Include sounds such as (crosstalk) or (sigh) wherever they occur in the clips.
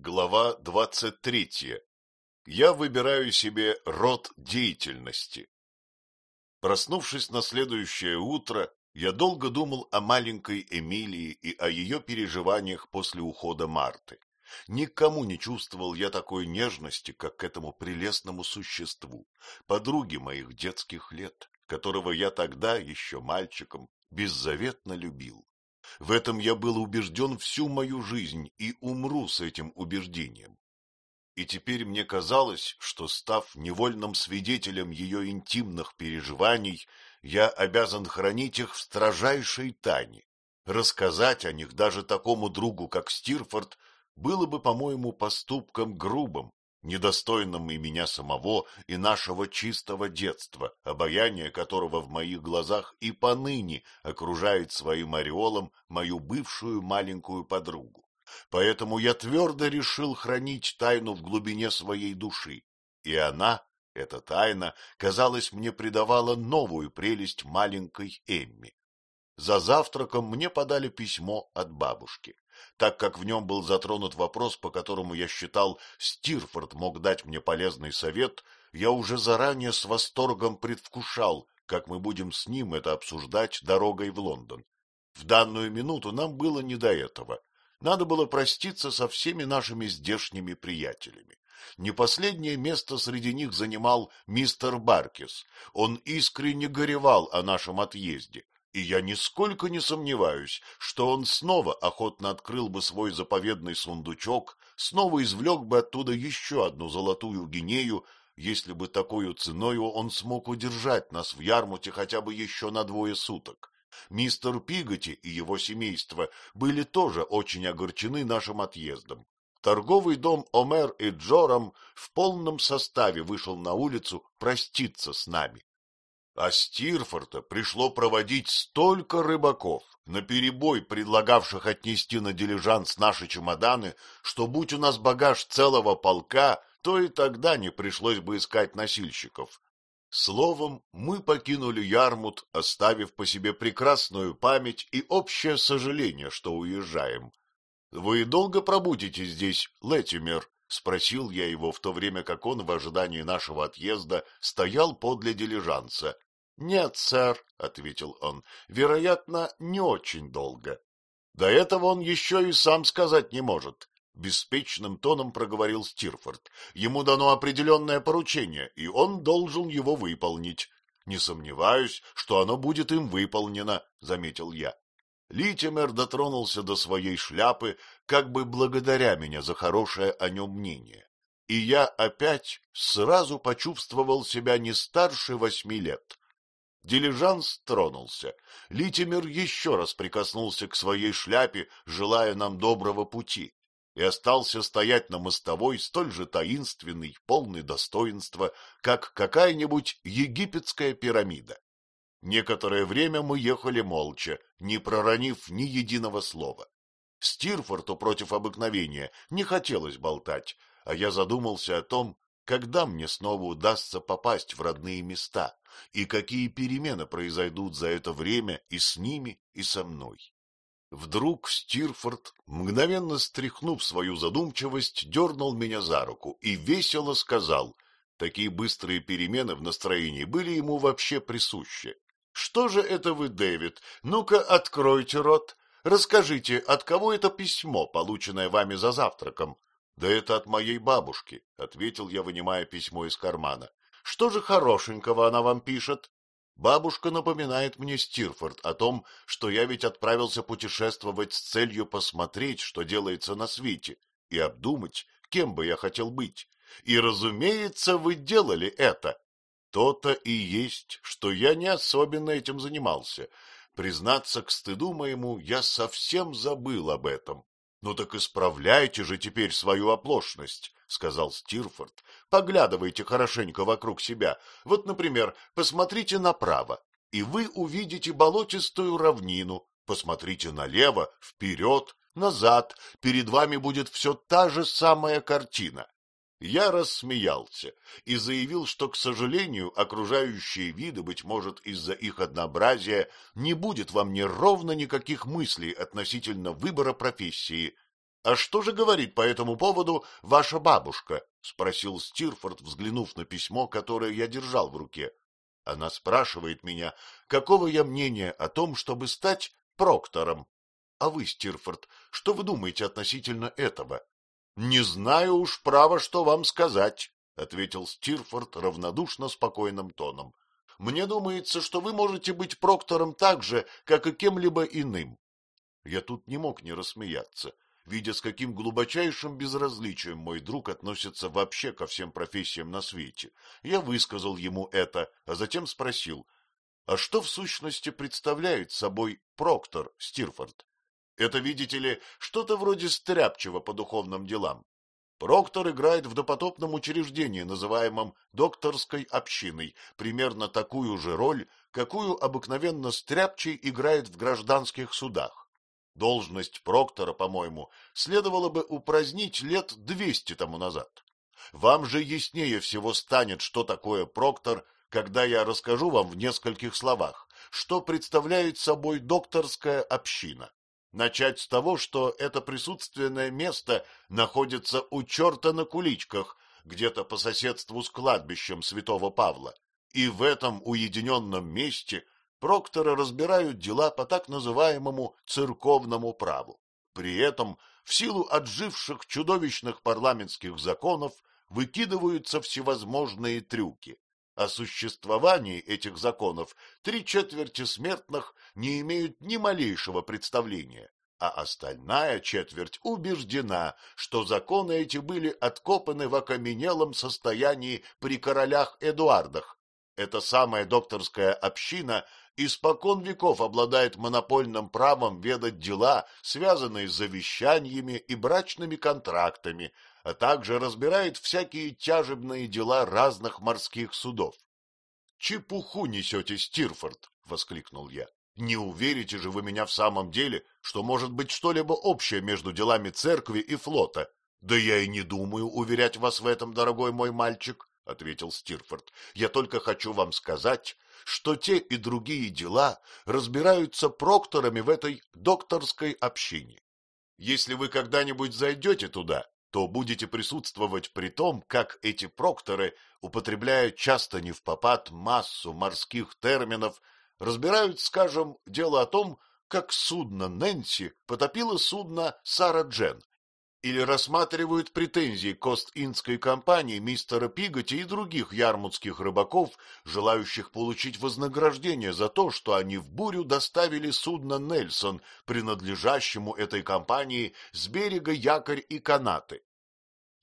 Глава двадцать третья. Я выбираю себе род деятельности. Проснувшись на следующее утро, я долго думал о маленькой Эмилии и о ее переживаниях после ухода Марты. Никому не чувствовал я такой нежности, как к этому прелестному существу, подруге моих детских лет, которого я тогда, еще мальчиком, беззаветно любил. В этом я был убежден всю мою жизнь и умру с этим убеждением. И теперь мне казалось, что, став невольным свидетелем ее интимных переживаний, я обязан хранить их в строжайшей тайне. Рассказать о них даже такому другу, как Стирфорд, было бы, по-моему, поступком грубым, недостойным и меня самого, и нашего чистого детства, обаяние которого в моих глазах и поныне окружает своим ореолом мою бывшую маленькую подругу. Поэтому я твердо решил хранить тайну в глубине своей души, и она, эта тайна, казалось, мне придавала новую прелесть маленькой Эмми. За завтраком мне подали письмо от бабушки так как в нем был затронут вопрос, по которому я считал, Стирфорд мог дать мне полезный совет, я уже заранее с восторгом предвкушал, как мы будем с ним это обсуждать дорогой в Лондон. В данную минуту нам было не до этого. Надо было проститься со всеми нашими здешними приятелями. Не последнее место среди них занимал мистер Баркис. Он искренне горевал о нашем отъезде, и я нисколько не сомневаюсь, что он снова охотно открыл бы свой заповедный сундучок, снова извлек бы оттуда еще одну золотую гинею, если бы такой ценою он смог удержать нас в Ярмуте хотя бы еще на двое суток. Мистер Пиготи и его семейство были тоже очень огорчены нашим отъездом. Торговый дом Омер и Джорам в полном составе вышел на улицу проститься с нами а Стирфорта пришло проводить столько рыбаков, наперебой предлагавших отнести на дилижанс наши чемоданы, что будь у нас багаж целого полка, то и тогда не пришлось бы искать носильщиков. Словом, мы покинули Ярмут, оставив по себе прекрасную память и общее сожаление, что уезжаем. — Вы долго пробудете здесь, Летимер? — спросил я его в то время, как он в ожидании нашего отъезда стоял подле дилижанса. — Нет, сэр, — ответил он, — вероятно, не очень долго. До этого он еще и сам сказать не может. Беспечным тоном проговорил Стирфорд. Ему дано определенное поручение, и он должен его выполнить. Не сомневаюсь, что оно будет им выполнено, — заметил я. Литимер дотронулся до своей шляпы, как бы благодаря меня за хорошее о нем мнение. И я опять сразу почувствовал себя не старше восьми лет. Дилижанс тронулся. Литимер еще раз прикоснулся к своей шляпе, желая нам доброго пути, и остался стоять на мостовой столь же таинственный, полный достоинства, как какая-нибудь египетская пирамида. Некоторое время мы ехали молча, не проронив ни единого слова. Стирфорту против обыкновения не хотелось болтать, а я задумался о том, когда мне снова удастся попасть в родные места, и какие перемены произойдут за это время и с ними, и со мной. Вдруг Стирфорд, мгновенно стряхнув свою задумчивость, дернул меня за руку и весело сказал, такие быстрые перемены в настроении были ему вообще присущи. — Что же это вы, Дэвид? Ну-ка, откройте рот. Расскажите, от кого это письмо, полученное вами за завтраком? — Да это от моей бабушки, — ответил я, вынимая письмо из кармана. Что же хорошенького она вам пишет? Бабушка напоминает мне Стирфорд о том, что я ведь отправился путешествовать с целью посмотреть, что делается на свете, и обдумать, кем бы я хотел быть. И, разумеется, вы делали это. То-то и есть, что я не особенно этим занимался. Признаться к стыду моему, я совсем забыл об этом. Ну так исправляйте же теперь свою оплошность. — сказал Стирфорд, — поглядывайте хорошенько вокруг себя. Вот, например, посмотрите направо, и вы увидите болотистую равнину. Посмотрите налево, вперед, назад. Перед вами будет все та же самая картина. Я рассмеялся и заявил, что, к сожалению, окружающие виды, быть может, из-за их однообразия, не будет во мне ровно никаких мыслей относительно выбора профессии. А что же говорит по этому поводу ваша бабушка? — спросил Стирфорд, взглянув на письмо, которое я держал в руке. Она спрашивает меня, какого я мнения о том, чтобы стать проктором. А вы, Стирфорд, что вы думаете относительно этого? — Не знаю уж право, что вам сказать, — ответил Стирфорд равнодушно спокойным тоном. — Мне думается, что вы можете быть проктором так же, как и кем-либо иным. Я тут не мог не рассмеяться видя, с каким глубочайшим безразличием мой друг относится вообще ко всем профессиям на свете. Я высказал ему это, а затем спросил, а что в сущности представляет собой проктор Стирфорд? Это, видите ли, что-то вроде стряпчего по духовным делам. Проктор играет в допотопном учреждении, называемом докторской общиной, примерно такую же роль, какую обыкновенно стряпчий играет в гражданских судах. Должность проктора, по-моему, следовало бы упразднить лет двести тому назад. Вам же яснее всего станет, что такое проктор, когда я расскажу вам в нескольких словах, что представляет собой докторская община. Начать с того, что это присутственное место находится у черта на куличках, где-то по соседству с кладбищем святого Павла. И в этом уединенном месте – прокторы разбирают дела по так называемому церковному праву. При этом, в силу отживших чудовищных парламентских законов, выкидываются всевозможные трюки. О существовании этих законов три четверти смертных не имеют ни малейшего представления, а остальная четверть убеждена, что законы эти были откопаны в окаменелом состоянии при королях Эдуардах. Эта самая докторская община испокон веков обладает монопольным правом ведать дела, связанные с завещаниями и брачными контрактами, а также разбирает всякие тяжебные дела разных морских судов. — Чепуху несете, Стирфорд! — воскликнул я. — Не уверите же вы меня в самом деле, что может быть что-либо общее между делами церкви и флота? Да я и не думаю уверять вас в этом, дорогой мой мальчик, — ответил Стирфорд. — Я только хочу вам сказать, что те и другие дела разбираются прокторами в этой докторской общине. Если вы когда-нибудь зайдете туда, то будете присутствовать при том, как эти прокторы, употребляя часто не в попад массу морских терминов, разбирают, скажем, дело о том, как судно Нэнси потопило судно Сара Джен, или рассматривают претензии к Ост-Индской компании мистера Пиготи и других ярмутских рыбаков, желающих получить вознаграждение за то, что они в бурю доставили судно «Нельсон», принадлежащему этой компании, с берега якорь и канаты.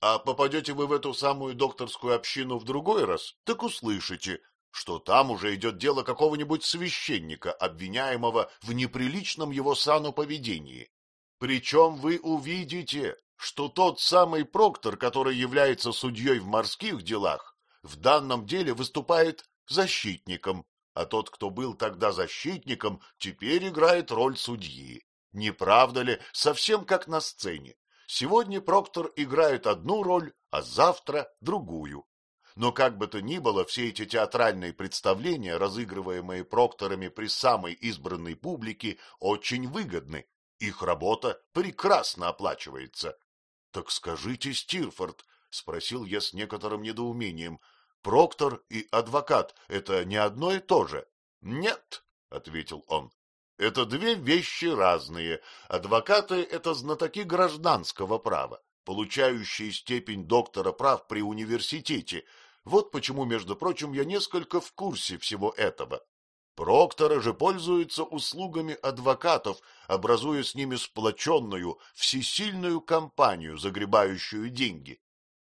А попадете вы в эту самую докторскую общину в другой раз, так услышите, что там уже идет дело какого-нибудь священника, обвиняемого в неприличном его сану поведении. Причем вы увидите, что тот самый проктор, который является судьей в морских делах, в данном деле выступает защитником, а тот, кто был тогда защитником, теперь играет роль судьи. Не правда ли, совсем как на сцене? Сегодня проктор играет одну роль, а завтра другую. Но как бы то ни было, все эти театральные представления, разыгрываемые прокторами при самой избранной публике, очень выгодны. Их работа прекрасно оплачивается. Так скажите, Стирфорд, — спросил я с некоторым недоумением, — проктор и адвокат — это не одно и то же? — Нет, — ответил он. — Это две вещи разные. Адвокаты — это знатоки гражданского права, получающие степень доктора прав при университете. Вот почему, между прочим, я несколько в курсе всего этого. Прокторы же пользуются услугами адвокатов, образуя с ними сплоченную, всесильную компанию, загребающую деньги.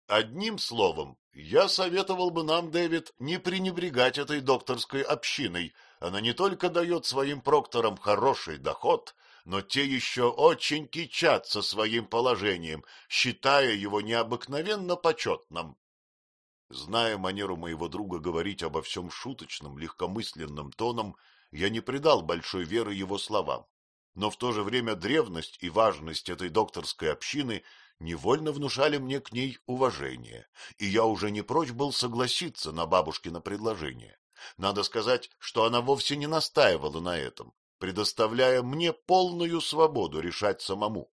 Одним словом, я советовал бы нам, Дэвид, не пренебрегать этой докторской общиной. Она не только дает своим прокторам хороший доход, но те еще очень кичатся своим положением, считая его необыкновенно почетным. Зная манеру моего друга говорить обо всем шуточным, легкомысленным тоном, я не придал большой веры его словам. Но в то же время древность и важность этой докторской общины невольно внушали мне к ней уважение, и я уже не прочь был согласиться на бабушкино предложение. Надо сказать, что она вовсе не настаивала на этом, предоставляя мне полную свободу решать самому.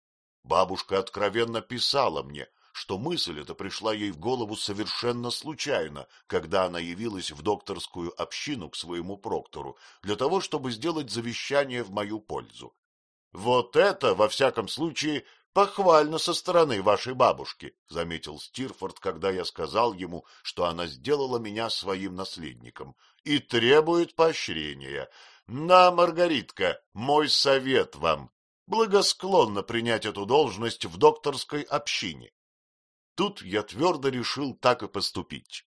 Бабушка откровенно писала мне, что мысль эта пришла ей в голову совершенно случайно, когда она явилась в докторскую общину к своему проктору, для того, чтобы сделать завещание в мою пользу. Вот это, во всяком случае, похвально со стороны вашей бабушки, — заметил Стирфорд, когда я сказал ему, что она сделала меня своим наследником, и требует поощрения. На, Маргаритка, мой совет вам — благосклонно принять эту должность в докторской общине. Тут я твердо решил так и поступить.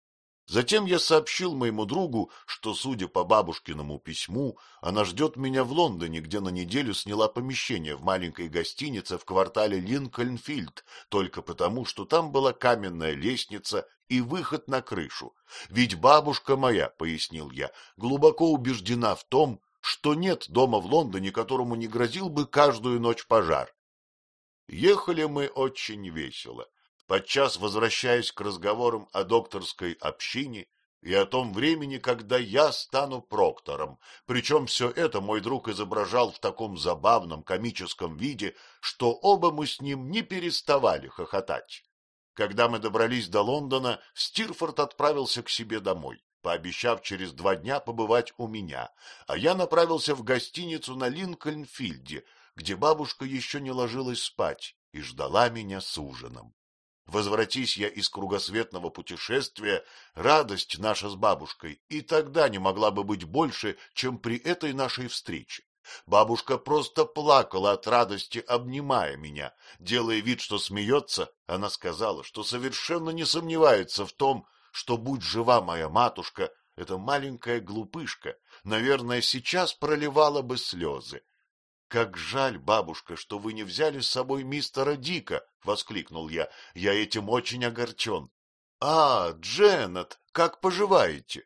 Затем я сообщил моему другу, что, судя по бабушкиному письму, она ждет меня в Лондоне, где на неделю сняла помещение в маленькой гостинице в квартале Линкольнфилд, только потому, что там была каменная лестница и выход на крышу. Ведь бабушка моя, — пояснил я, — глубоко убеждена в том, что нет дома в Лондоне, которому не грозил бы каждую ночь пожар. Ехали мы очень весело подчас возвращаясь к разговорам о докторской общине и о том времени, когда я стану проктором. Причем все это мой друг изображал в таком забавном комическом виде, что оба мы с ним не переставали хохотать. Когда мы добрались до Лондона, Стирфорд отправился к себе домой, пообещав через два дня побывать у меня, а я направился в гостиницу на Линкольнфильде, где бабушка еще не ложилась спать и ждала меня с ужином. Возвратись я из кругосветного путешествия, радость наша с бабушкой и тогда не могла бы быть больше, чем при этой нашей встрече. Бабушка просто плакала от радости, обнимая меня. Делая вид, что смеется, она сказала, что совершенно не сомневается в том, что, будь жива моя матушка, эта маленькая глупышка, наверное, сейчас проливала бы слезы. Как жаль, бабушка, что вы не взяли с собой мистера Дика, — воскликнул я. — Я этим очень огорчен. — А, Дженнет, как поживаете?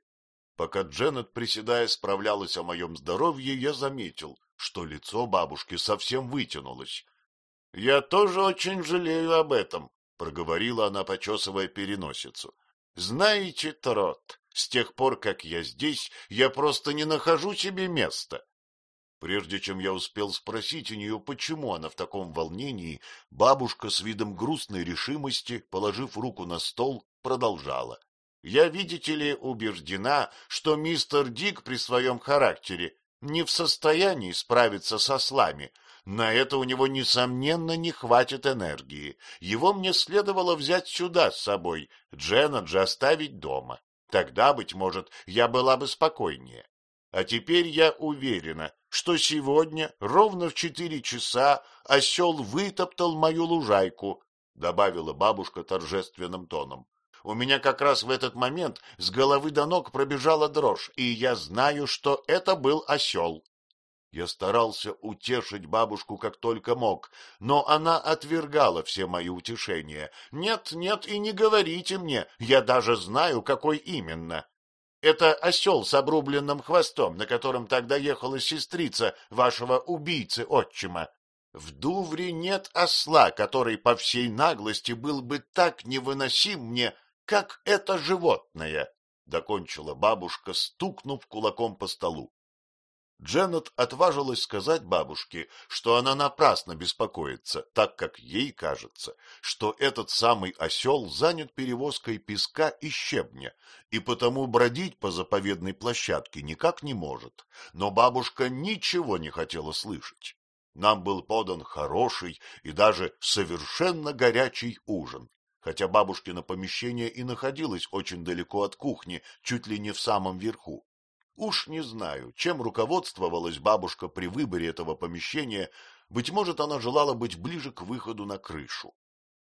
Пока Дженнет, приседая, справлялась о моем здоровье, я заметил, что лицо бабушки совсем вытянулось. — Я тоже очень жалею об этом, — проговорила она, почесывая переносицу. — Знаете, Трот, с тех пор, как я здесь, я просто не нахожу себе места. Прежде чем я успел спросить у нее, почему она в таком волнении, бабушка с видом грустной решимости, положив руку на стол, продолжала. — Я, видите ли, убеждена, что мистер Дик при своем характере не в состоянии справиться со слами. На это у него, несомненно, не хватит энергии. Его мне следовало взять сюда с собой, Дженнет же оставить дома. Тогда, быть может, я была бы спокойнее. А теперь я уверена, что сегодня ровно в четыре часа осел вытоптал мою лужайку, — добавила бабушка торжественным тоном. У меня как раз в этот момент с головы до ног пробежала дрожь, и я знаю, что это был осел. Я старался утешить бабушку как только мог, но она отвергала все мои утешения. Нет, нет, и не говорите мне, я даже знаю, какой именно. Это осел с обрубленным хвостом, на котором тогда ехала сестрица вашего убийцы-отчима. В Дувре нет осла, который по всей наглости был бы так невыносим мне, как это животное, — докончила бабушка, стукнув кулаком по столу. Дженнет отважилась сказать бабушке, что она напрасно беспокоится, так как ей кажется, что этот самый осел занят перевозкой песка и щебня, и потому бродить по заповедной площадке никак не может. Но бабушка ничего не хотела слышать. Нам был подан хороший и даже совершенно горячий ужин, хотя бабушкино помещение и находилось очень далеко от кухни, чуть ли не в самом верху. Уж не знаю, чем руководствовалась бабушка при выборе этого помещения, быть может, она желала быть ближе к выходу на крышу.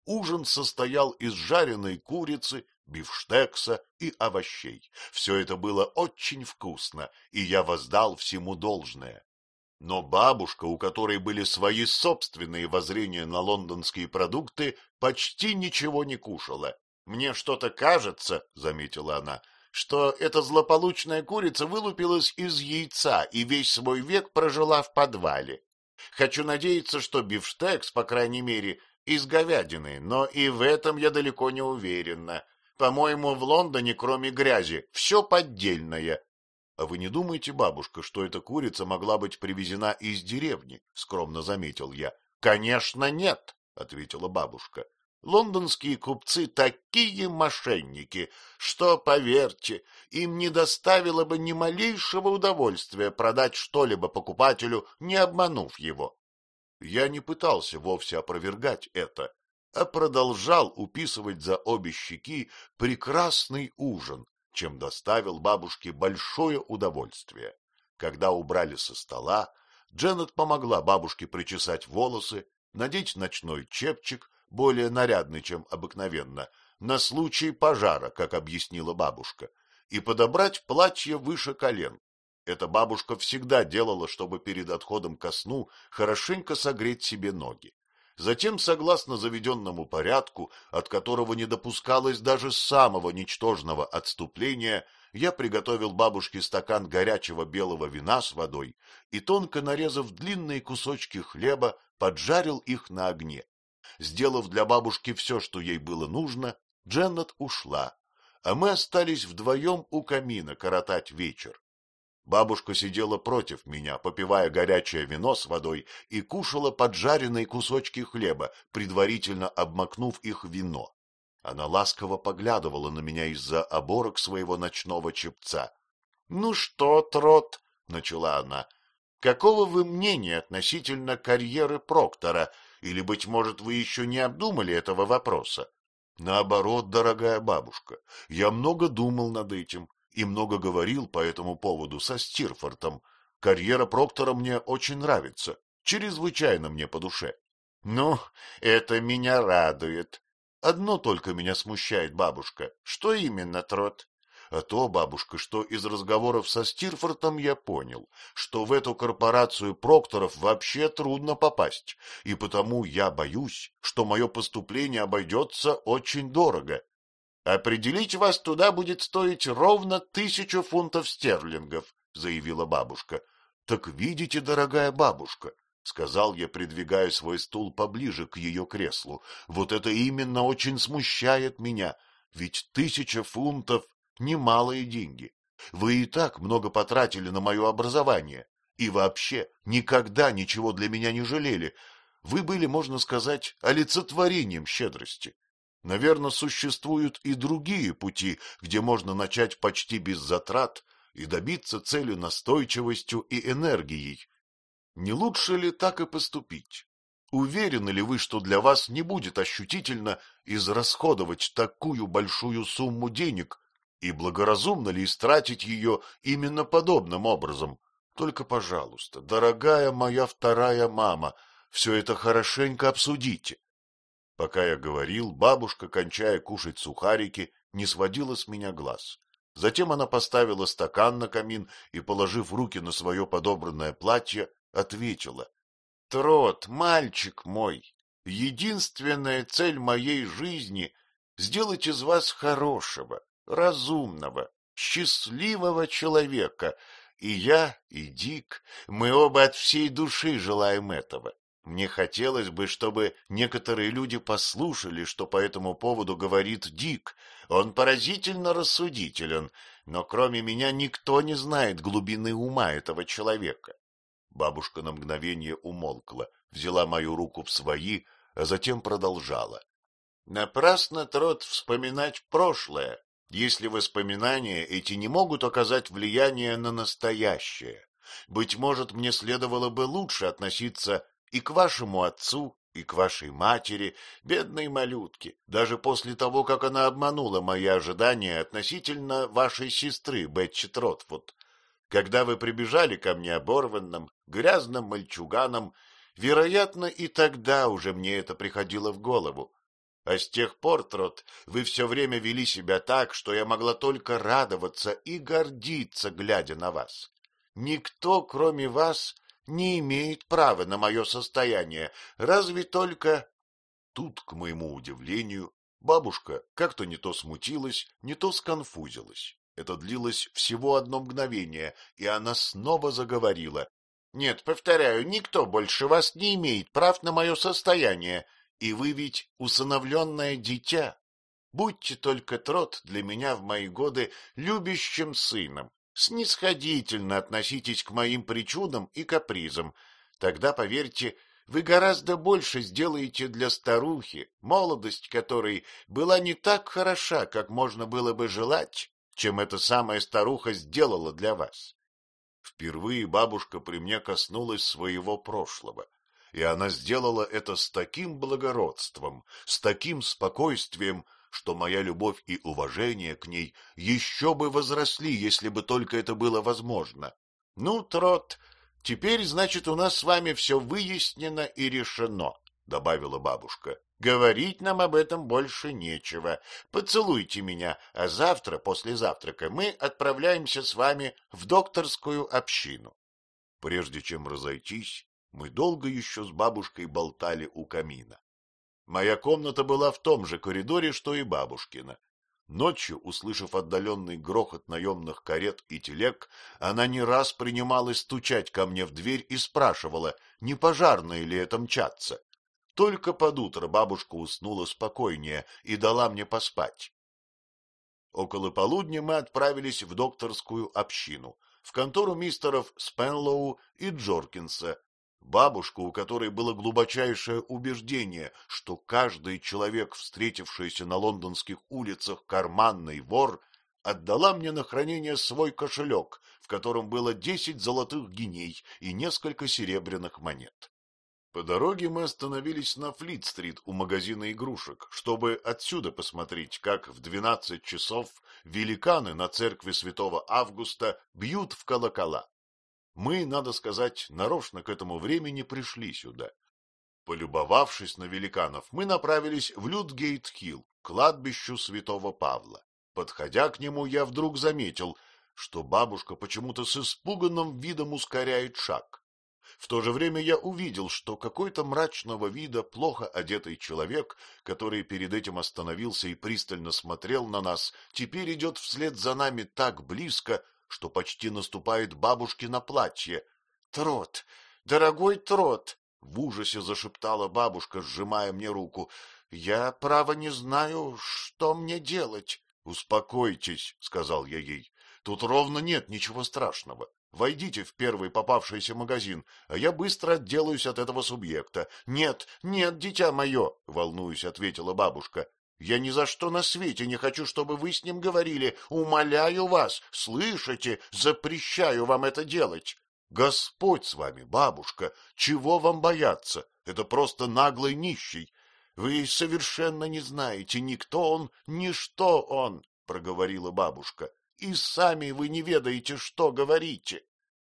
Ужин состоял из жареной курицы, бифштекса и овощей. Все это было очень вкусно, и я воздал всему должное. Но бабушка, у которой были свои собственные воззрения на лондонские продукты, почти ничего не кушала. — Мне что-то кажется, — заметила она, — что эта злополучная курица вылупилась из яйца и весь свой век прожила в подвале. Хочу надеяться, что бифштекс, по крайней мере, из говядины, но и в этом я далеко не уверена. По-моему, в Лондоне, кроме грязи, все поддельное. — А вы не думаете, бабушка, что эта курица могла быть привезена из деревни? — скромно заметил я. — Конечно, нет. — ответила бабушка. Лондонские купцы такие мошенники, что, поверьте, им не доставило бы ни малейшего удовольствия продать что-либо покупателю, не обманув его. Я не пытался вовсе опровергать это, а продолжал уписывать за обе щеки прекрасный ужин, чем доставил бабушке большое удовольствие. Когда убрали со стола, Дженнет помогла бабушке причесать волосы, надеть ночной чепчик, более нарядный, чем обыкновенно, на случай пожара, как объяснила бабушка, и подобрать платье выше колен. Эта бабушка всегда делала, чтобы перед отходом ко сну хорошенько согреть себе ноги. Затем, согласно заведенному порядку, от которого не допускалось даже самого ничтожного отступления, я приготовил бабушке стакан горячего белого вина с водой и, тонко нарезав длинные кусочки хлеба, поджарил их на огне. Сделав для бабушки все, что ей было нужно, Дженнет ушла, а мы остались вдвоем у камина коротать вечер. Бабушка сидела против меня, попивая горячее вино с водой и кушала поджаренные кусочки хлеба, предварительно обмакнув их в вино. Она ласково поглядывала на меня из-за оборок своего ночного чепца. — Ну что, Трот, — начала она, — какого вы мнения относительно карьеры Проктора, или, быть может, вы еще не обдумали этого вопроса? — Наоборот, дорогая бабушка, я много думал над этим и много говорил по этому поводу со Стирфортом. Карьера Проктора мне очень нравится, чрезвычайно мне по душе. — Ну, это меня радует. Одно только меня смущает, бабушка. Что именно, Трот? А то, бабушка, что из разговоров со Стирфортом я понял, что в эту корпорацию Прокторов вообще трудно попасть, и потому я боюсь, что мое поступление обойдется очень дорого. Определить вас туда будет стоить ровно тысячу фунтов стерлингов, — заявила бабушка. — Так видите, дорогая бабушка, — сказал я, придвигая свой стул поближе к ее креслу, — вот это именно очень смущает меня, ведь тысяча фунтов — немалые деньги. Вы и так много потратили на мое образование, и вообще никогда ничего для меня не жалели. Вы были, можно сказать, олицетворением щедрости. Наверное, существуют и другие пути, где можно начать почти без затрат и добиться цели настойчивостью и энергией. Не лучше ли так и поступить? Уверены ли вы, что для вас не будет ощутительно израсходовать такую большую сумму денег, и благоразумно ли истратить ее именно подобным образом? Только, пожалуйста, дорогая моя вторая мама, все это хорошенько обсудите. Пока я говорил, бабушка, кончая кушать сухарики, не сводила с меня глаз. Затем она поставила стакан на камин и, положив руки на свое подобранное платье, ответила. — Трот, мальчик мой, единственная цель моей жизни — сделать из вас хорошего, разумного, счастливого человека. И я, и Дик, мы оба от всей души желаем этого. Мне хотелось бы, чтобы некоторые люди послушали, что по этому поводу говорит Дик. Он поразительно рассудителен, но кроме меня никто не знает глубины ума этого человека. Бабушка на мгновение умолкла, взяла мою руку в свои, а затем продолжала. Напрасно, Трот, вспоминать прошлое, если воспоминания эти не могут оказать влияние на настоящее. Быть может, мне следовало бы лучше относиться и к вашему отцу, и к вашей матери, бедной малютке, даже после того, как она обманула мои ожидания относительно вашей сестры Бетчи Тротфуд. Когда вы прибежали ко мне оборванным, грязным мальчуганом, вероятно, и тогда уже мне это приходило в голову. А с тех пор, Трот, вы все время вели себя так, что я могла только радоваться и гордиться, глядя на вас. Никто, кроме вас, не имеет права на мое состояние, разве только... Тут, к моему удивлению, бабушка как-то не то смутилась, не то сконфузилась. Это длилось всего одно мгновение, и она снова заговорила. — Нет, повторяю, никто больше вас не имеет прав на мое состояние, и вы ведь усыновленное дитя. Будьте только трот для меня в мои годы любящим сыном, снисходительно относитесь к моим причудам и капризам. Тогда, поверьте, вы гораздо больше сделаете для старухи, молодость которой была не так хороша, как можно было бы желать, чем эта самая старуха сделала для вас. Впервые бабушка при мне коснулась своего прошлого, и она сделала это с таким благородством, с таким спокойствием, что моя любовь и уважение к ней еще бы возросли, если бы только это было возможно. — Ну, Трот, теперь, значит, у нас с вами все выяснено и решено, — добавила бабушка. — Говорить нам об этом больше нечего. Поцелуйте меня, а завтра, после завтрака, мы отправляемся с вами в докторскую общину. Прежде чем разойтись, мы долго еще с бабушкой болтали у камина. Моя комната была в том же коридоре, что и бабушкина. Ночью, услышав отдаленный грохот наемных карет и телег, она не раз принималась стучать ко мне в дверь и спрашивала, не пожарные ли это мчатся. Только под утро бабушка уснула спокойнее и дала мне поспать. Около полудня мы отправились в докторскую общину, в контору мистеров Спенлоу и Джоркинса, Бабушка, у которой было глубочайшее убеждение, что каждый человек, встретившийся на лондонских улицах карманный вор, отдала мне на хранение свой кошелек, в котором было десять золотых гиней и несколько серебряных монет. По дороге мы остановились на Флит-стрит у магазина игрушек, чтобы отсюда посмотреть, как в двенадцать часов великаны на церкви святого Августа бьют в колокола. Мы, надо сказать, нарочно к этому времени пришли сюда. Полюбовавшись на великанов, мы направились в Людгейт-Хилл, кладбищу святого Павла. Подходя к нему, я вдруг заметил, что бабушка почему-то с испуганным видом ускоряет шаг. В то же время я увидел, что какой-то мрачного вида, плохо одетый человек, который перед этим остановился и пристально смотрел на нас, теперь идет вслед за нами так близко, что почти наступает бабушке на платье. — Трот, дорогой Трот! — в ужасе зашептала бабушка, сжимая мне руку. — Я, право, не знаю, что мне делать. — Успокойтесь, — сказал я ей. — Тут ровно нет ничего страшного. Войдите в первый попавшийся магазин, а я быстро отделаюсь от этого субъекта. — Нет, нет, дитя мое, — волнуюсь, ответила бабушка. Я ни за что на свете не хочу, чтобы вы с ним говорили. Умоляю вас, слышите, запрещаю вам это делать. Господь с вами, бабушка, чего вам бояться? Это просто наглый нищий. Вы совершенно не знаете, ни кто он, ни что он, — проговорила бабушка. И сами вы не ведаете, что говорите.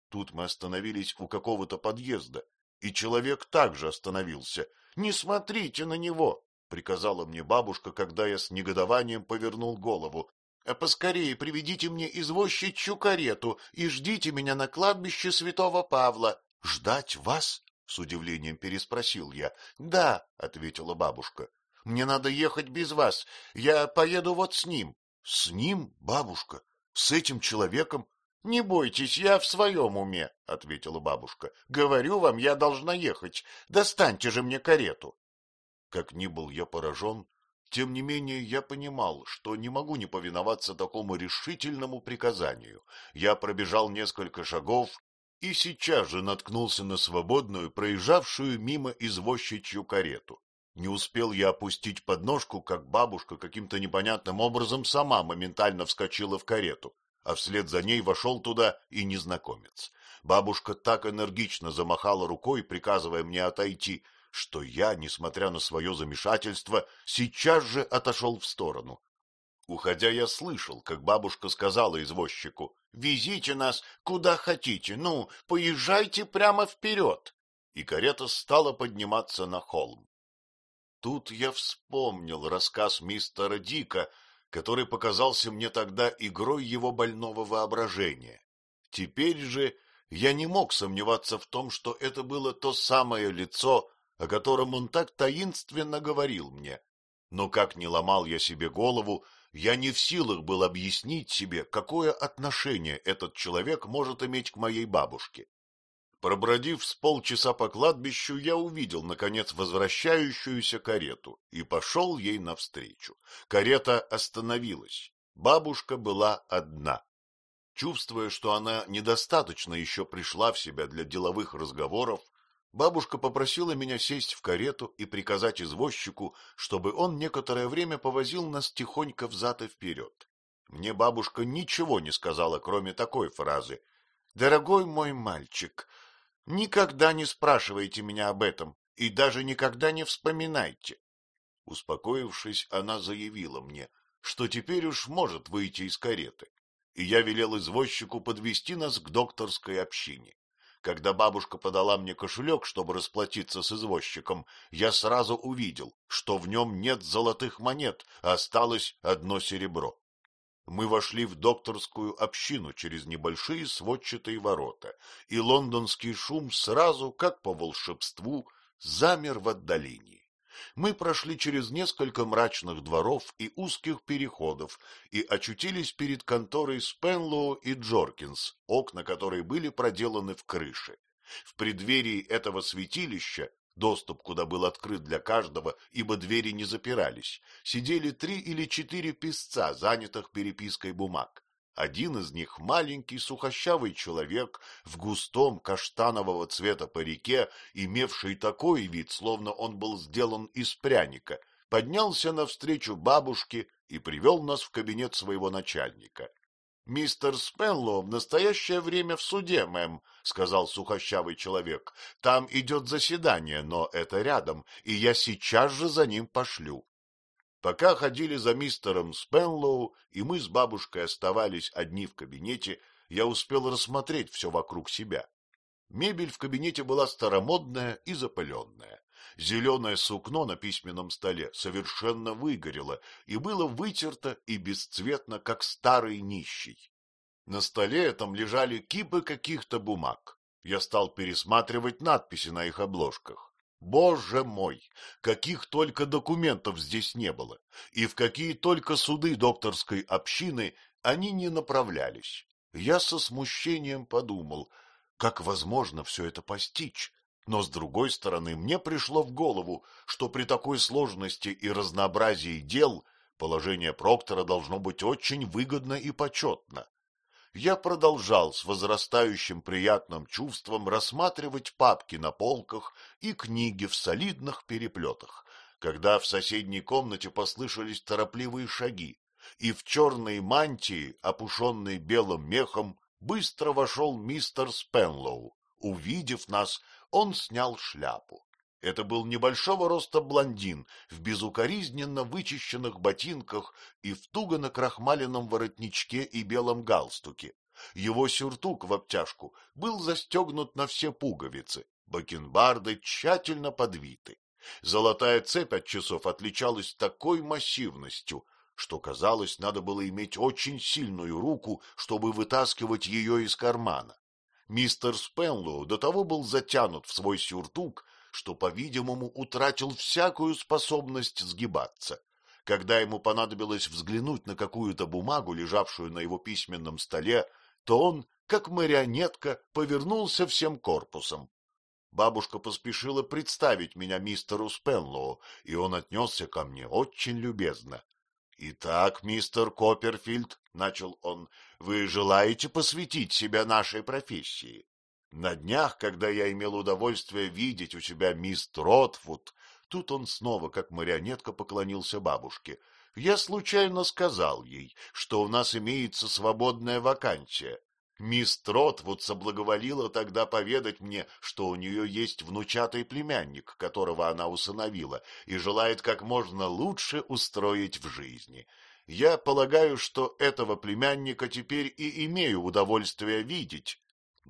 Тут мы остановились у какого-то подъезда, и человек также остановился. Не смотрите на него, — приказала мне бабушка, когда я с негодованием повернул голову. — А поскорее приведите мне извозчичью карету и ждите меня на кладбище святого Павла. — Ждать вас? — с удивлением переспросил я. — Да, — ответила бабушка. — Мне надо ехать без вас. Я поеду вот с ним. — С ним, бабушка? С этим человеком? — Не бойтесь, я в своем уме, — ответила бабушка. — Говорю вам, я должна ехать. Достаньте же мне карету. Как ни был я поражен, тем не менее я понимал, что не могу не повиноваться такому решительному приказанию. Я пробежал несколько шагов и сейчас же наткнулся на свободную, проезжавшую мимо извозчичью карету. Не успел я опустить подножку, как бабушка каким-то непонятным образом сама моментально вскочила в карету, а вслед за ней вошел туда и незнакомец. Бабушка так энергично замахала рукой, приказывая мне отойти, что я, несмотря на свое замешательство, сейчас же отошел в сторону. Уходя, я слышал, как бабушка сказала извозчику, «Везите нас куда хотите, ну, поезжайте прямо вперед!» И карета стала подниматься на холм. Тут я вспомнил рассказ мистера Дика, который показался мне тогда игрой его больного воображения. Теперь же я не мог сомневаться в том, что это было то самое лицо, о котором он так таинственно говорил мне. Но как ни ломал я себе голову, я не в силах был объяснить себе, какое отношение этот человек может иметь к моей бабушке. Пробродив с полчаса по кладбищу, я увидел, наконец, возвращающуюся карету и пошел ей навстречу. Карета остановилась. Бабушка была одна. Чувствуя, что она недостаточно еще пришла в себя для деловых разговоров, Бабушка попросила меня сесть в карету и приказать извозчику, чтобы он некоторое время повозил нас тихонько взад и вперед. Мне бабушка ничего не сказала, кроме такой фразы. «Дорогой мой мальчик, никогда не спрашивайте меня об этом и даже никогда не вспоминайте». Успокоившись, она заявила мне, что теперь уж может выйти из кареты, и я велел извозчику подвести нас к докторской общине. Когда бабушка подала мне кошелек, чтобы расплатиться с извозчиком, я сразу увидел, что в нем нет золотых монет, а осталось одно серебро. Мы вошли в докторскую общину через небольшие сводчатые ворота, и лондонский шум сразу, как по волшебству, замер в отдалении мы прошли через несколько мрачных дворов и узких переходов и очутились перед конторой Спенлоу и Джоркинс, окна которой были проделаны в крыше. В преддверии этого святилища, доступ куда был открыт для каждого, ибо двери не запирались, сидели три или четыре писца, занятых перепиской бумаг. Один из них, маленький сухощавый человек в густом каштанового цвета парике, имевший такой вид, словно он был сделан из пряника, поднялся навстречу бабушке и привел нас в кабинет своего начальника. — Мистер Спенлоу в настоящее время в суде, мэм, — сказал сухощавый человек. — Там идет заседание, но это рядом, и я сейчас же за ним пошлю. Пока ходили за мистером Спенлоу, и мы с бабушкой оставались одни в кабинете, я успел рассмотреть все вокруг себя. Мебель в кабинете была старомодная и запыленная. Зеленое сукно на письменном столе совершенно выгорело и было вытерто и бесцветно, как старый нищий. На столе этом лежали кипы каких-то бумаг. Я стал пересматривать надписи на их обложках. Боже мой, каких только документов здесь не было, и в какие только суды докторской общины они не направлялись. Я со смущением подумал, как возможно все это постичь, но, с другой стороны, мне пришло в голову, что при такой сложности и разнообразии дел положение Проктора должно быть очень выгодно и почетно я продолжал с возрастающим приятным чувством рассматривать папки на полках и книги в солидных переплетах, когда в соседней комнате послышались торопливые шаги, и в черной мантии, опушенной белым мехом, быстро вошел мистер Спенлоу. Увидев нас, он снял шляпу. Это был небольшого роста блондин в безукоризненно вычищенных ботинках и в туго накрахмаленном воротничке и белом галстуке. Его сюртук в обтяжку был застегнут на все пуговицы, бакенбарды тщательно подвиты. Золотая цепь от часов отличалась такой массивностью, что, казалось, надо было иметь очень сильную руку, чтобы вытаскивать ее из кармана. Мистер Спенлоу до того был затянут в свой сюртук, что, по-видимому, утратил всякую способность сгибаться. Когда ему понадобилось взглянуть на какую-то бумагу, лежавшую на его письменном столе, то он, как марионетка, повернулся всем корпусом. Бабушка поспешила представить меня мистеру Спенлоу, и он отнесся ко мне очень любезно. — Итак, мистер Копперфильд, — начал он, — вы желаете посвятить себя нашей профессии? На днях, когда я имел удовольствие видеть у себя мисс Тротвуд, тут он снова, как марионетка, поклонился бабушке. Я случайно сказал ей, что у нас имеется свободная вакансия. Мисс Тротвуд соблаговолила тогда поведать мне, что у нее есть внучатый племянник, которого она усыновила, и желает как можно лучше устроить в жизни. Я полагаю, что этого племянника теперь и имею удовольствие видеть,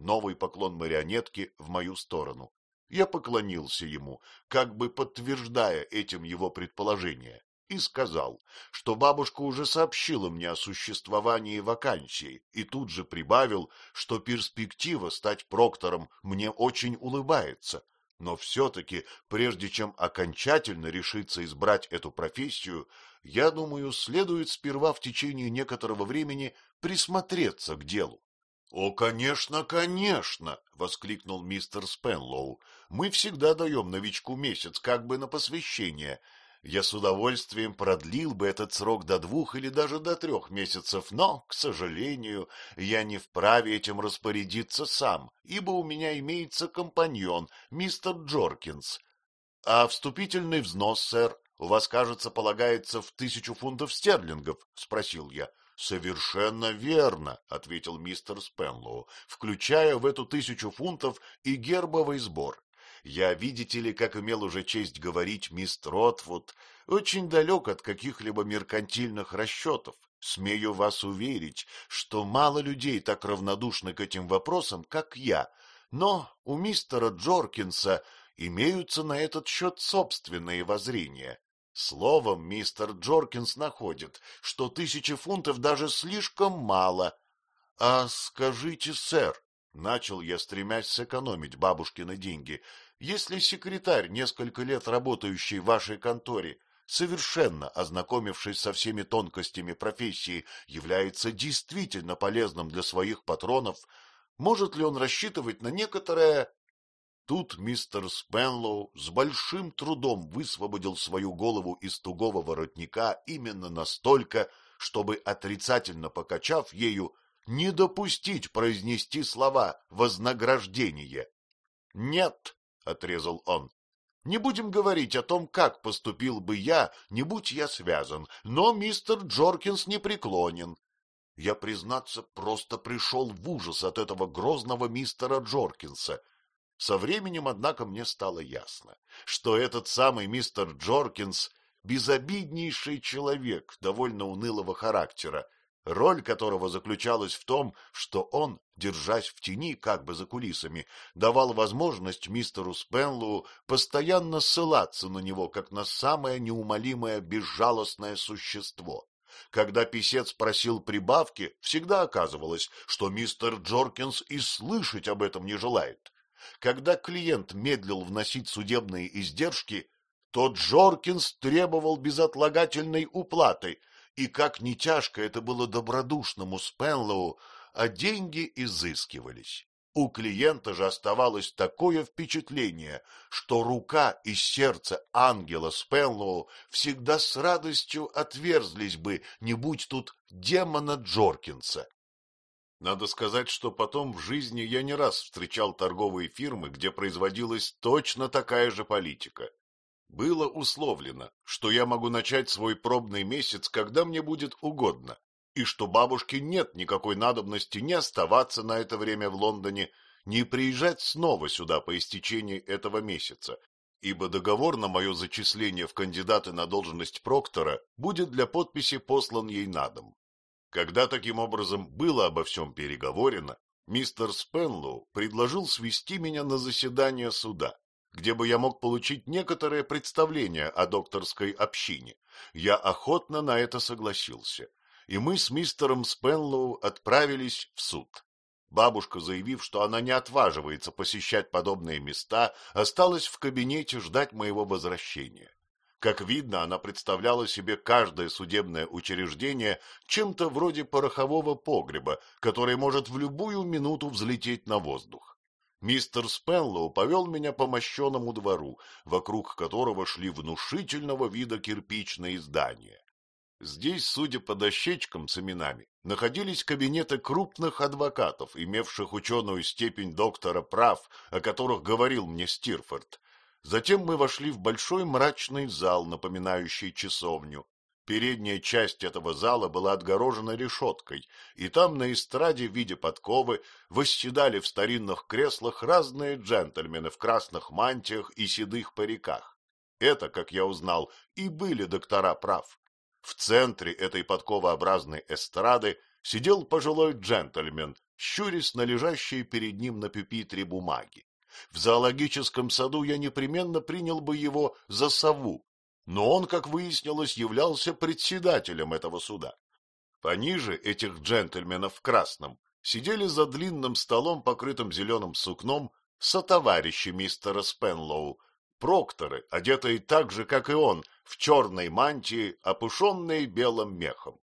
Новый поклон марионетки в мою сторону. Я поклонился ему, как бы подтверждая этим его предположение, и сказал, что бабушка уже сообщила мне о существовании вакансии, и тут же прибавил, что перспектива стать проктором мне очень улыбается, но все-таки, прежде чем окончательно решиться избрать эту профессию, я думаю, следует сперва в течение некоторого времени присмотреться к делу. — О, конечно, конечно! — воскликнул мистер Спенлоу. — Мы всегда даем новичку месяц как бы на посвящение. я с удовольствием продлил бы этот срок до двух или даже до трех месяцев, но, к сожалению, я не вправе этим распорядиться сам, ибо у меня имеется компаньон, мистер Джоркинс. — А вступительный взнос, сэр, у вас, кажется, полагается в тысячу фунтов стерлингов? — спросил я. — Совершенно верно, — ответил мистер Спенлоу, включая в эту тысячу фунтов и гербовый сбор. Я, видите ли, как имел уже честь говорить мистер Ротвуд, очень далек от каких-либо меркантильных расчетов. Смею вас уверить, что мало людей так равнодушны к этим вопросам, как я, но у мистера Джоркинса имеются на этот счет собственные воззрения. Словом, мистер Джоркинс находит, что тысячи фунтов даже слишком мало. — А скажите, сэр, — начал я, стремясь сэкономить бабушкины деньги, если секретарь, несколько лет работающий в вашей конторе, совершенно ознакомившись со всеми тонкостями профессии, является действительно полезным для своих патронов, может ли он рассчитывать на некоторое... Тут мистер Спенлоу с большим трудом высвободил свою голову из тугого воротника именно настолько, чтобы, отрицательно покачав ею, не допустить произнести слова «вознаграждение». «Нет», — отрезал он. — Не будем говорить о том, как поступил бы я, не будь я связан, но мистер Джоркинс не преклонен. Я, признаться, просто пришел в ужас от этого грозного мистера Джоркинса. Со временем, однако, мне стало ясно, что этот самый мистер Джоркинс — безобиднейший человек довольно унылого характера, роль которого заключалась в том, что он, держась в тени как бы за кулисами, давал возможность мистеру Спенлу постоянно ссылаться на него, как на самое неумолимое безжалостное существо. Когда писец просил прибавки, всегда оказывалось, что мистер Джоркинс и слышать об этом не желает. Когда клиент медлил вносить судебные издержки, то Джоркинс требовал безотлагательной уплаты, и как ни тяжко это было добродушному Спенлоу, а деньги изыскивались. У клиента же оставалось такое впечатление, что рука и сердце ангела Спенлоу всегда с радостью отверзлись бы, не будь тут демона Джоркинса. Надо сказать, что потом в жизни я не раз встречал торговые фирмы, где производилась точно такая же политика. Было условлено, что я могу начать свой пробный месяц, когда мне будет угодно, и что бабушке нет никакой надобности ни оставаться на это время в Лондоне, ни приезжать снова сюда по истечении этого месяца, ибо договор на мое зачисление в кандидаты на должность проктора будет для подписи послан ей на дом. Когда таким образом было обо всем переговорено, мистер Спенлоу предложил свести меня на заседание суда где бы я мог получить некоторое представление о докторской общине. Я охотно на это согласился, и мы с мистером Спенлоу отправились в суд. Бабушка, заявив, что она не отваживается посещать подобные места, осталась в кабинете ждать моего возвращения. Как видно, она представляла себе каждое судебное учреждение чем-то вроде порохового погреба, который может в любую минуту взлететь на воздух. Мистер Спенлоу повел меня по мощеному двору, вокруг которого шли внушительного вида кирпичные здания. Здесь, судя по дощечкам с именами, находились кабинеты крупных адвокатов, имевших ученую степень доктора прав, о которых говорил мне Стирфорд. Затем мы вошли в большой мрачный зал, напоминающий часовню, Передняя часть этого зала была отгорожена решеткой, и там на эстраде в виде подковы восседали в старинных креслах разные джентльмены в красных мантиях и седых париках. Это, как я узнал, и были доктора прав. В центре этой подковообразной эстрады сидел пожилой джентльмен, щурясь на лежащие перед ним на пюпитре бумаги. В зоологическом саду я непременно принял бы его за сову, но он, как выяснилось, являлся председателем этого суда. Пониже этих джентльменов в красном сидели за длинным столом, покрытым зеленым сукном, сотоварищи мистера Спенлоу, прокторы, одетые так же, как и он, в черной мантии, опушенные белым мехом.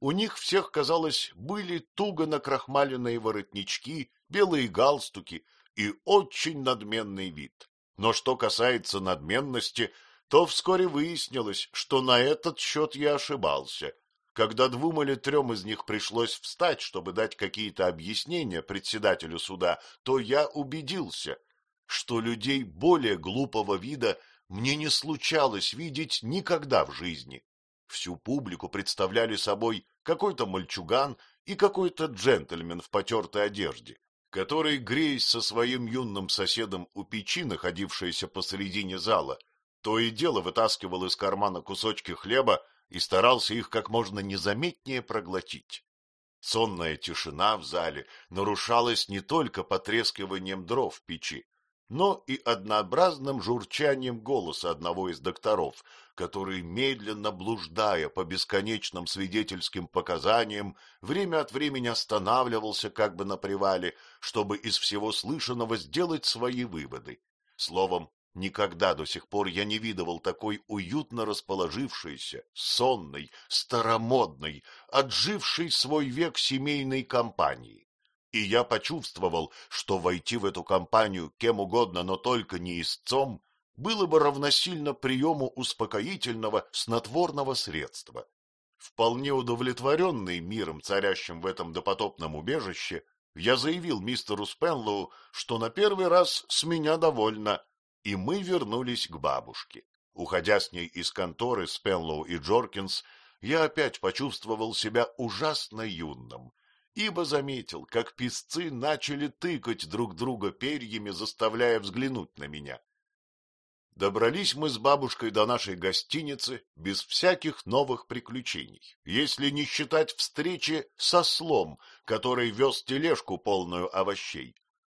У них всех, казалось, были туго накрахмаленные воротнички, белые галстуки и очень надменный вид. Но что касается надменности, то вскоре выяснилось, что на этот счет я ошибался. Когда двум или трем из них пришлось встать, чтобы дать какие-то объяснения председателю суда, то я убедился, что людей более глупого вида мне не случалось видеть никогда в жизни. Всю публику представляли собой какой-то мальчуган и какой-то джентльмен в потертой одежде, который, греясь со своим юным соседом у печи, находившейся посредине зала, то и дело вытаскивал из кармана кусочки хлеба и старался их как можно незаметнее проглотить. Сонная тишина в зале нарушалась не только потрескиванием дров в печи, но и однообразным журчанием голоса одного из докторов, который, медленно блуждая по бесконечным свидетельским показаниям, время от времени останавливался как бы на привале, чтобы из всего слышанного сделать свои выводы. Словом, Никогда до сих пор я не видывал такой уютно расположившейся, сонной, старомодной, отжившей свой век семейной компании. И я почувствовал, что войти в эту компанию кем угодно, но только не истцом, было бы равносильно приему успокоительного снотворного средства. Вполне удовлетворенный миром, царящим в этом допотопном убежище, я заявил мистеру Спенлоу, что на первый раз с меня довольно, и мы вернулись к бабушке. Уходя с ней из конторы Спенлоу и Джоркинс, я опять почувствовал себя ужасно юным, ибо заметил, как песцы начали тыкать друг друга перьями, заставляя взглянуть на меня. Добрались мы с бабушкой до нашей гостиницы без всяких новых приключений, если не считать встречи со слом, который вез тележку полную овощей.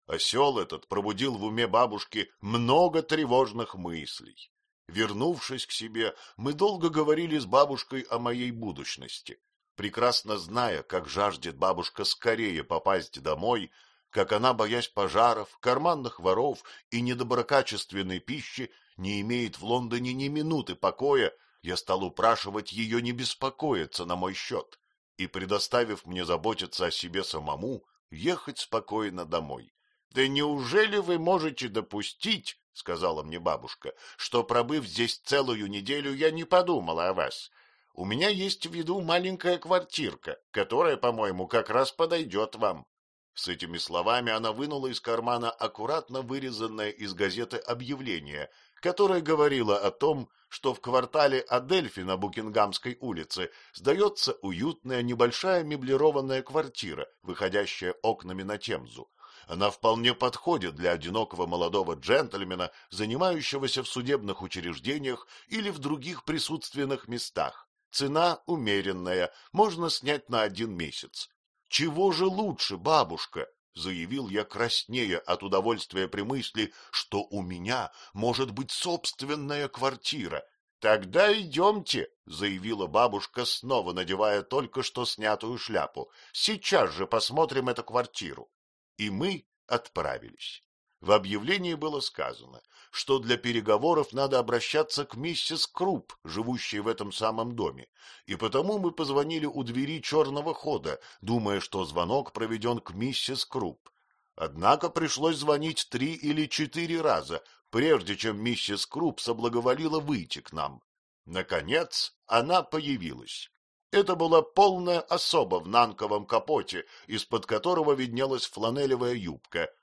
Осел этот пробудил в уме бабушки много тревожных мыслей. Вернувшись к себе, мы долго говорили с бабушкой о моей будущности, прекрасно зная, как жаждет бабушка скорее попасть домой, как она, боясь пожаров, карманных воров и недоброкачественной пищи, не имеет в Лондоне ни минуты покоя, я стал упрашивать ее не беспокоиться на мой счет и, предоставив мне заботиться о себе самому, ехать спокойно домой. — Да неужели вы можете допустить, — сказала мне бабушка, — что, пробыв здесь целую неделю, я не подумала о вас? У меня есть в виду маленькая квартирка, которая, по-моему, как раз подойдет вам. С этими словами она вынула из кармана аккуратно вырезанное из газеты объявление, которое говорило о том, что в квартале Адельфи на Букингамской улице сдается уютная небольшая меблированная квартира, выходящая окнами на Темзу. Она вполне подходит для одинокого молодого джентльмена, занимающегося в судебных учреждениях или в других присутственных местах. Цена умеренная, можно снять на один месяц. Чего же лучше, бабушка? Заявил я краснея от удовольствия при мысли, что у меня может быть собственная квартира. Тогда идемте, заявила бабушка, снова надевая только что снятую шляпу. Сейчас же посмотрим эту квартиру и мы отправились. В объявлении было сказано, что для переговоров надо обращаться к миссис Круп, живущей в этом самом доме, и потому мы позвонили у двери черного хода, думая, что звонок проведен к миссис Круп. Однако пришлось звонить три или четыре раза, прежде чем миссис Круп соблаговолила выйти к нам. Наконец она появилась. Это была полная особа в нанковом капоте, из-под которого виднелась фланелевая юбка. —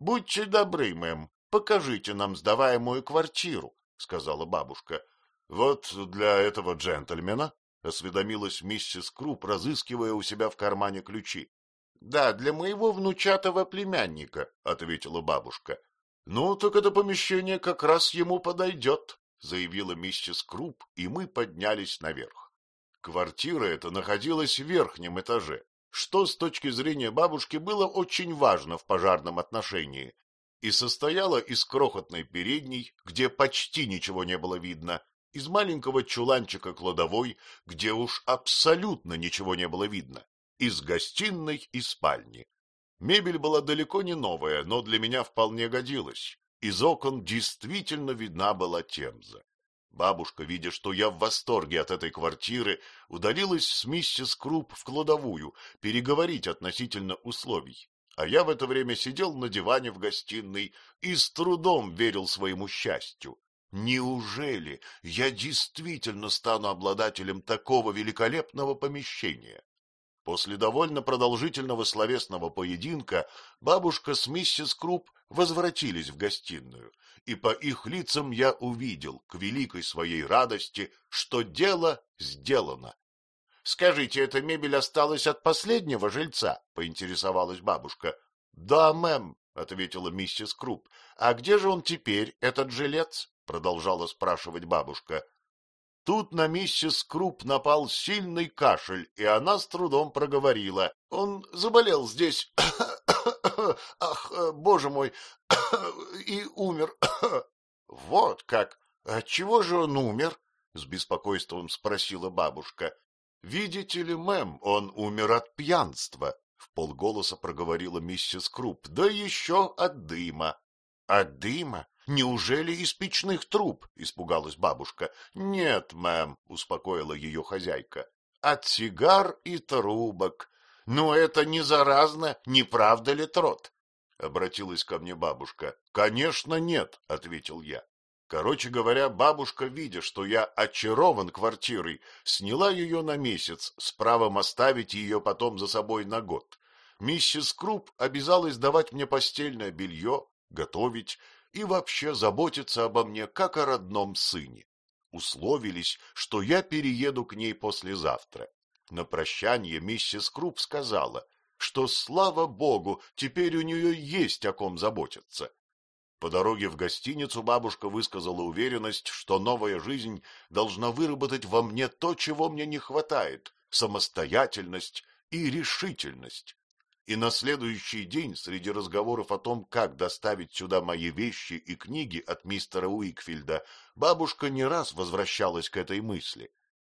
Будьте добры, мэм, покажите нам сдаваемую квартиру, — сказала бабушка. — Вот для этого джентльмена, — осведомилась миссис Круп, разыскивая у себя в кармане ключи. — Да, для моего внучатого племянника, — ответила бабушка. — Ну, так это помещение как раз ему подойдет, — заявила миссис Круп, и мы поднялись наверх. Квартира эта находилась в верхнем этаже, что с точки зрения бабушки было очень важно в пожарном отношении, и состояла из крохотной передней, где почти ничего не было видно, из маленького чуланчика кладовой, где уж абсолютно ничего не было видно, из гостиной и спальни. Мебель была далеко не новая, но для меня вполне годилась. Из окон действительно видна была Темза. Бабушка, видя, что я в восторге от этой квартиры, удалилась с миссис Круп в кладовую переговорить относительно условий, а я в это время сидел на диване в гостиной и с трудом верил своему счастью. Неужели я действительно стану обладателем такого великолепного помещения? После довольно продолжительного словесного поединка бабушка с миссис Круп возвратились в гостиную, и по их лицам я увидел, к великой своей радости, что дело сделано. — Скажите, эта мебель осталась от последнего жильца? — поинтересовалась бабушка. — Да, мэм, — ответила миссис Круп. — А где же он теперь, этот жилец? — продолжала спрашивать бабушка. Тут на миссис Круп напал сильный кашель, и она с трудом проговорила. Он заболел здесь. (coughs) Ах, боже мой, (coughs) и умер. (coughs) Вот как. От чего же он умер? С беспокойством спросила бабушка. Видите ли, мэм, он умер от пьянства. В полголоса проговорила миссис Круп. Да еще от дыма. От дыма? Неужели из печных труб? — испугалась бабушка. — Нет, мэм, — успокоила ее хозяйка. — От сигар и трубок. Но это не заразно, не правда ли, Трот? — обратилась ко мне бабушка. — Конечно, нет, — ответил я. Короче говоря, бабушка, видя, что я очарован квартирой, сняла ее на месяц с правом оставить ее потом за собой на год. Миссис Круп обязалась давать мне постельное белье, готовить, и вообще заботиться обо мне, как о родном сыне. Условились, что я перееду к ней послезавтра. На прощание миссис Круп сказала, что, слава богу, теперь у нее есть о ком заботиться. По дороге в гостиницу бабушка высказала уверенность, что новая жизнь должна выработать во мне то, чего мне не хватает — самостоятельность и решительность и на следующий день среди разговоров о том, как доставить сюда мои вещи и книги от мистера Уикфилда, бабушка не раз возвращалась к этой мысли.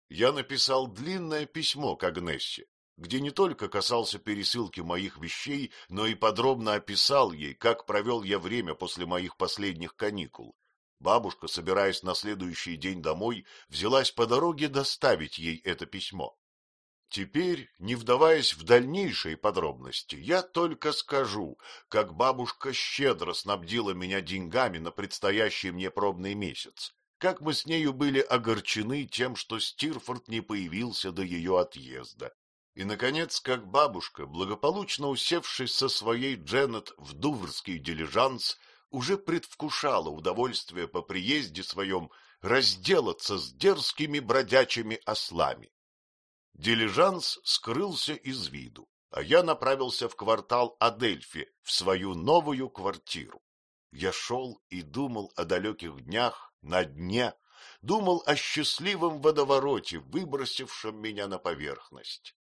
Я написал длинное письмо к Агнессе, где не только касался пересылки моих вещей, но и подробно описал ей, как провел я время после моих последних каникул. Бабушка, собираясь на следующий день домой, взялась по дороге доставить ей это письмо. Теперь, не вдаваясь в дальнейшие подробности, я только скажу, как бабушка щедро снабдила меня деньгами на предстоящий мне пробный месяц, как мы с нею были огорчены тем, что Стирфорд не появился до ее отъезда. И, наконец, как бабушка, благополучно усевшись со своей Дженнет в дуврский дилижанс, уже предвкушала удовольствие по приезде своем разделаться с дерзкими бродячими ослами. Дилижанс скрылся из виду, а я направился в квартал Адельфи, в свою новую квартиру. Я шел и думал о далеких днях на дне, думал о счастливом водовороте, выбросившем меня на поверхность.